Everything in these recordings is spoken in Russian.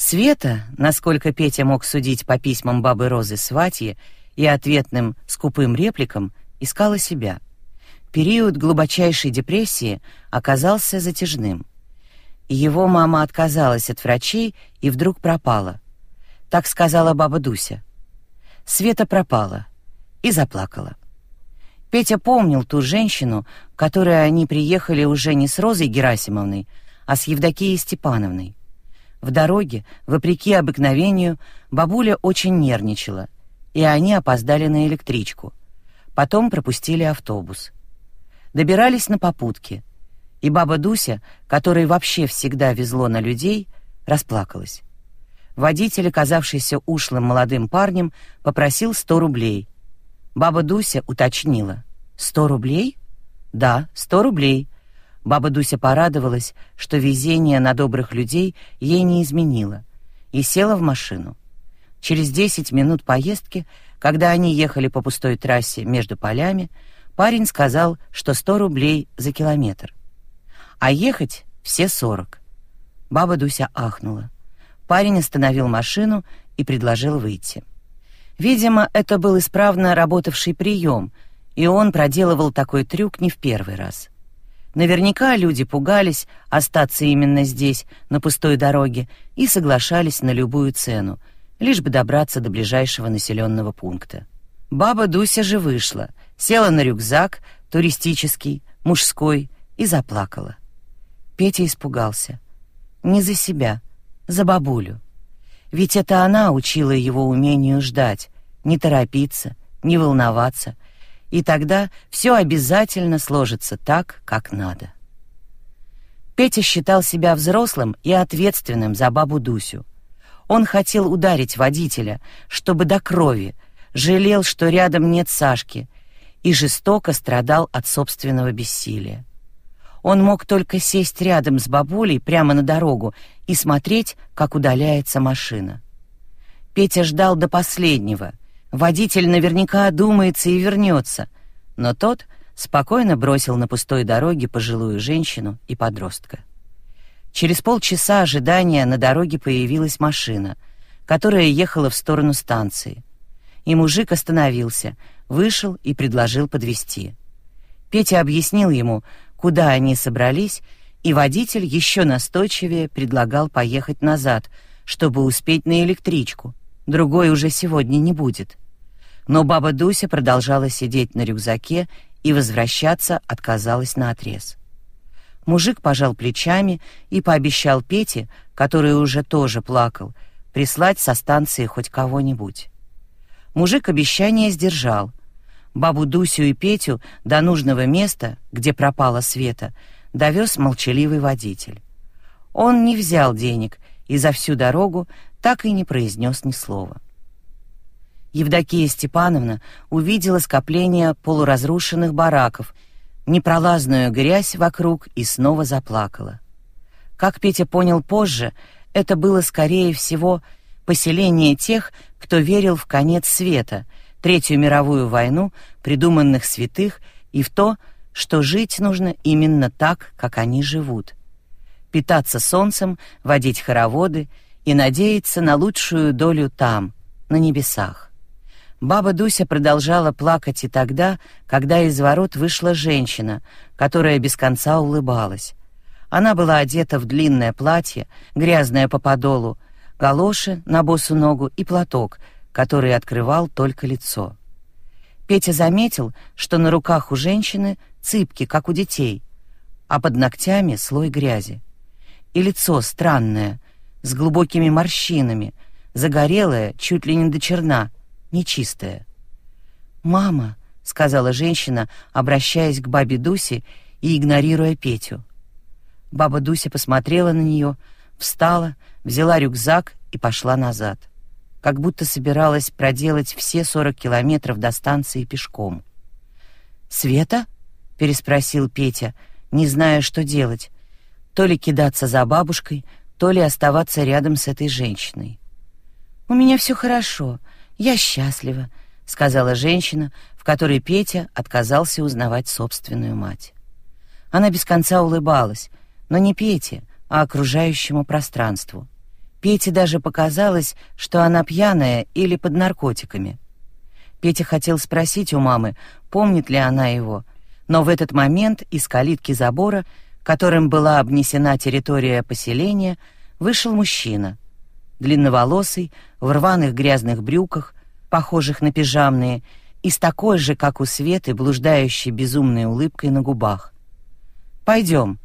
Света, насколько Петя мог судить по письмам бабы Розы Сватьи и ответным скупым репликам, искала себя. Период глубочайшей депрессии оказался затяжным. Его мама отказалась от врачей и вдруг пропала. Так сказала баба Дуся. Света пропала и заплакала. Петя помнил ту женщину, к которой они приехали уже не с Розой Герасимовной, а с Евдокией Степановной. В дороге, вопреки обыкновению, бабуля очень нервничала, и они опоздали на электричку. Потом пропустили автобус. Добирались на попутке, и баба Дуся, которой вообще всегда везло на людей, расплакалась. Водитель, оказавшийся ушлым молодым парнем, попросил сто рублей. Баба Дуся уточнила. «Сто рублей?» «Да, сто рублей», Баба Дуся порадовалась, что везение на добрых людей ей не изменило, и села в машину. Через десять минут поездки, когда они ехали по пустой трассе между полями, парень сказал, что сто рублей за километр. А ехать все сорок. Баба Дуся ахнула. Парень остановил машину и предложил выйти. Видимо, это был исправно работавший прием, и он проделывал такой трюк не в первый раз. Наверняка люди пугались остаться именно здесь, на пустой дороге, и соглашались на любую цену, лишь бы добраться до ближайшего населенного пункта. Баба Дуся же вышла, села на рюкзак, туристический, мужской, и заплакала. Петя испугался. Не за себя, за бабулю. Ведь это она учила его умению ждать, не торопиться, не волноваться — и тогда все обязательно сложится так, как надо. Петя считал себя взрослым и ответственным за бабу Дусю. Он хотел ударить водителя, чтобы до крови, жалел, что рядом нет Сашки, и жестоко страдал от собственного бессилия. Он мог только сесть рядом с бабулей прямо на дорогу и смотреть, как удаляется машина. Петя ждал до последнего — Водитель наверняка одумается и вернется, но тот спокойно бросил на пустой дороге пожилую женщину и подростка. Через полчаса ожидания на дороге появилась машина, которая ехала в сторону станции. И мужик остановился, вышел и предложил подвезти. Петя объяснил ему, куда они собрались, и водитель еще настойчивее предлагал поехать назад, чтобы успеть на электричку, другой уже сегодня не будет. Но баба Дуся продолжала сидеть на рюкзаке и возвращаться отказалась наотрез. Мужик пожал плечами и пообещал Пете, который уже тоже плакал, прислать со станции хоть кого-нибудь. Мужик обещание сдержал. Бабу Дусю и Петю до нужного места, где пропала Света, довез молчаливый водитель. Он не взял денег и за всю дорогу так и не произнес ни слова. Евдокия Степановна увидела скопление полуразрушенных бараков, непролазную грязь вокруг и снова заплакала. Как Петя понял позже, это было, скорее всего, поселение тех, кто верил в конец света, Третью мировую войну, придуманных святых и в то, что жить нужно именно так, как они живут. Питаться солнцем, водить хороводы — и надеяться на лучшую долю там, на небесах. Баба Дуся продолжала плакать и тогда, когда из ворот вышла женщина, которая без конца улыбалась. Она была одета в длинное платье, грязное по подолу, галоши на босу ногу и платок, который открывал только лицо. Петя заметил, что на руках у женщины цыпки, как у детей, а под ногтями слой грязи. И лицо странное, с глубокими морщинами, загорелая, чуть ли не до черна, нечистая. «Мама», — сказала женщина, обращаясь к бабе Дусе и игнорируя Петю. Баба Дуся посмотрела на нее, встала, взяла рюкзак и пошла назад, как будто собиралась проделать все сорок километров до станции пешком. «Света?» — переспросил Петя, не зная, что делать. То ли кидаться за бабушкой, то ли оставаться рядом с этой женщиной. «У меня все хорошо, я счастлива», — сказала женщина, в которой Петя отказался узнавать собственную мать. Она без конца улыбалась, но не Пете, а окружающему пространству. Пете даже показалось, что она пьяная или под наркотиками. Петя хотел спросить у мамы, помнит ли она его, но в этот момент из калитки забора, которым была обнесена территория поселения, вышел мужчина. Длинноволосый, в рваных грязных брюках, похожих на пижамные, и с такой же, как у Светы, блуждающей безумной улыбкой на губах. «Пойдем».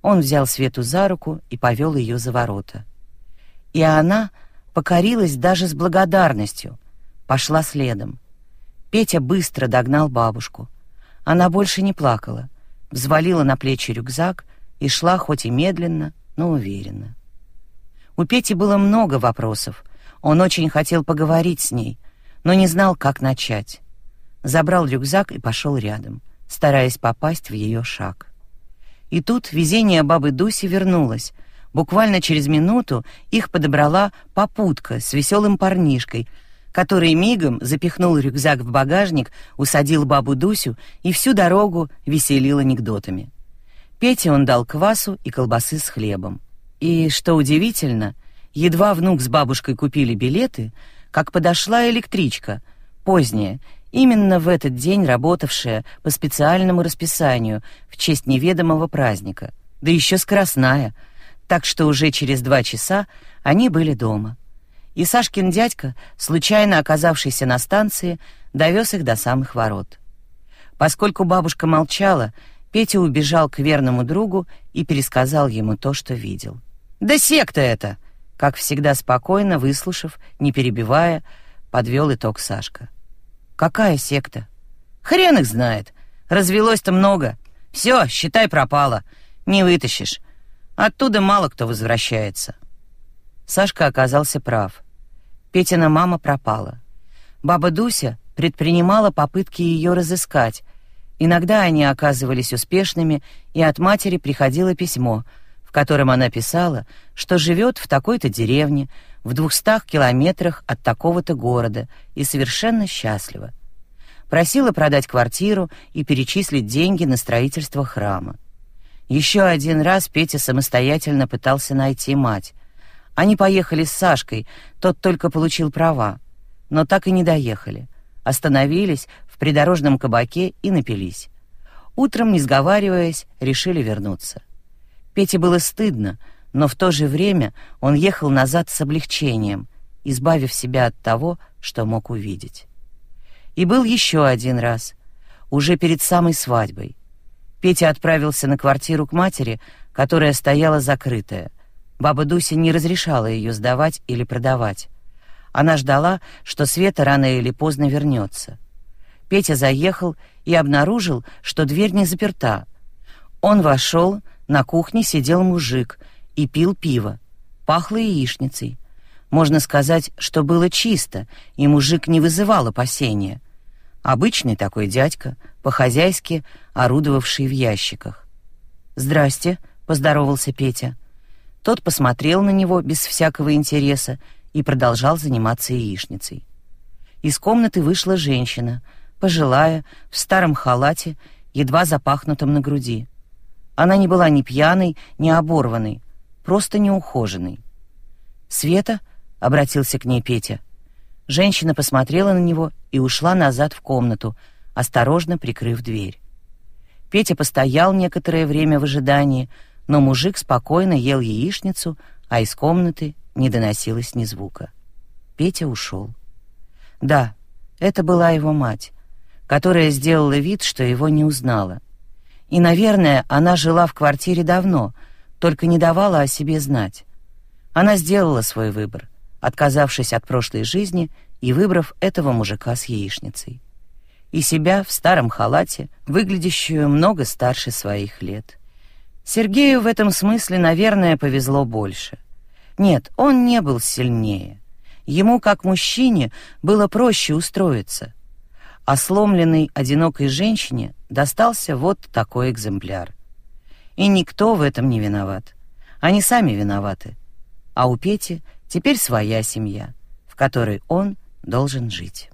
Он взял Свету за руку и повел ее за ворота. И она покорилась даже с благодарностью, пошла следом. Петя быстро догнал бабушку. Она больше не плакала, взвалила на плечи рюкзак и шла хоть и медленно, но уверенно. У Пети было много вопросов. Он очень хотел поговорить с ней, но не знал, как начать. Забрал рюкзак и пошел рядом, стараясь попасть в ее шаг. И тут везение бабы Дуси вернулось. Буквально через минуту их подобрала попутка с веселым парнишкой — который мигом запихнул рюкзак в багажник, усадил бабу Дусю и всю дорогу веселил анекдотами. Пете он дал квасу и колбасы с хлебом. И, что удивительно, едва внук с бабушкой купили билеты, как подошла электричка, поздняя, именно в этот день работавшая по специальному расписанию в честь неведомого праздника, да еще скоростная, так что уже через два часа они были дома и Сашкин дядька, случайно оказавшийся на станции, довез их до самых ворот. Поскольку бабушка молчала, Петя убежал к верному другу и пересказал ему то, что видел. «Да секта это!» Как всегда спокойно, выслушав, не перебивая, подвел итог Сашка. «Какая секта?» «Хрен их знает. Развелось-то много. Все, считай, пропало. Не вытащишь. Оттуда мало кто возвращается». Сашка оказался прав. Петина мама пропала. Баба Дуся предпринимала попытки ее разыскать. Иногда они оказывались успешными, и от матери приходило письмо, в котором она писала, что живет в такой-то деревне, в двухстах километрах от такого-то города и совершенно счастлива. Просила продать квартиру и перечислить деньги на строительство храма. Еще один раз Петя самостоятельно пытался найти мать, они поехали с Сашкой, тот только получил права, но так и не доехали. Остановились в придорожном кабаке и напились. Утром, не сговариваясь, решили вернуться. Пете было стыдно, но в то же время он ехал назад с облегчением, избавив себя от того, что мог увидеть. И был еще один раз, уже перед самой свадьбой. Петя отправился на квартиру к матери, которая стояла закрытая. Баба Дуся не разрешала ее сдавать или продавать. Она ждала, что Света рано или поздно вернется. Петя заехал и обнаружил, что дверь не заперта. Он вошел, на кухне сидел мужик и пил пиво. Пахло яичницей. Можно сказать, что было чисто, и мужик не вызывал опасения. Обычный такой дядька, по-хозяйски орудовавший в ящиках. «Здрасте», — поздоровался Петя. Тот посмотрел на него без всякого интереса и продолжал заниматься яичницей. Из комнаты вышла женщина, пожилая, в старом халате, едва запахнутом на груди. Она не была ни пьяной, ни оборванной, просто неухоженной. «Света?» — обратился к ней Петя. Женщина посмотрела на него и ушла назад в комнату, осторожно прикрыв дверь. Петя постоял некоторое время в ожидании, но мужик спокойно ел яичницу, а из комнаты не доносилось ни звука. Петя ушел. Да, это была его мать, которая сделала вид, что его не узнала. И, наверное, она жила в квартире давно, только не давала о себе знать. Она сделала свой выбор, отказавшись от прошлой жизни и выбрав этого мужика с яичницей. И себя в старом халате, выглядящую много старше своих лет. Сергею в этом смысле, наверное, повезло больше. Нет, он не был сильнее. Ему, как мужчине, было проще устроиться. А сломленной, одинокой женщине достался вот такой экземпляр. И никто в этом не виноват. Они сами виноваты. А у Пети теперь своя семья, в которой он должен жить.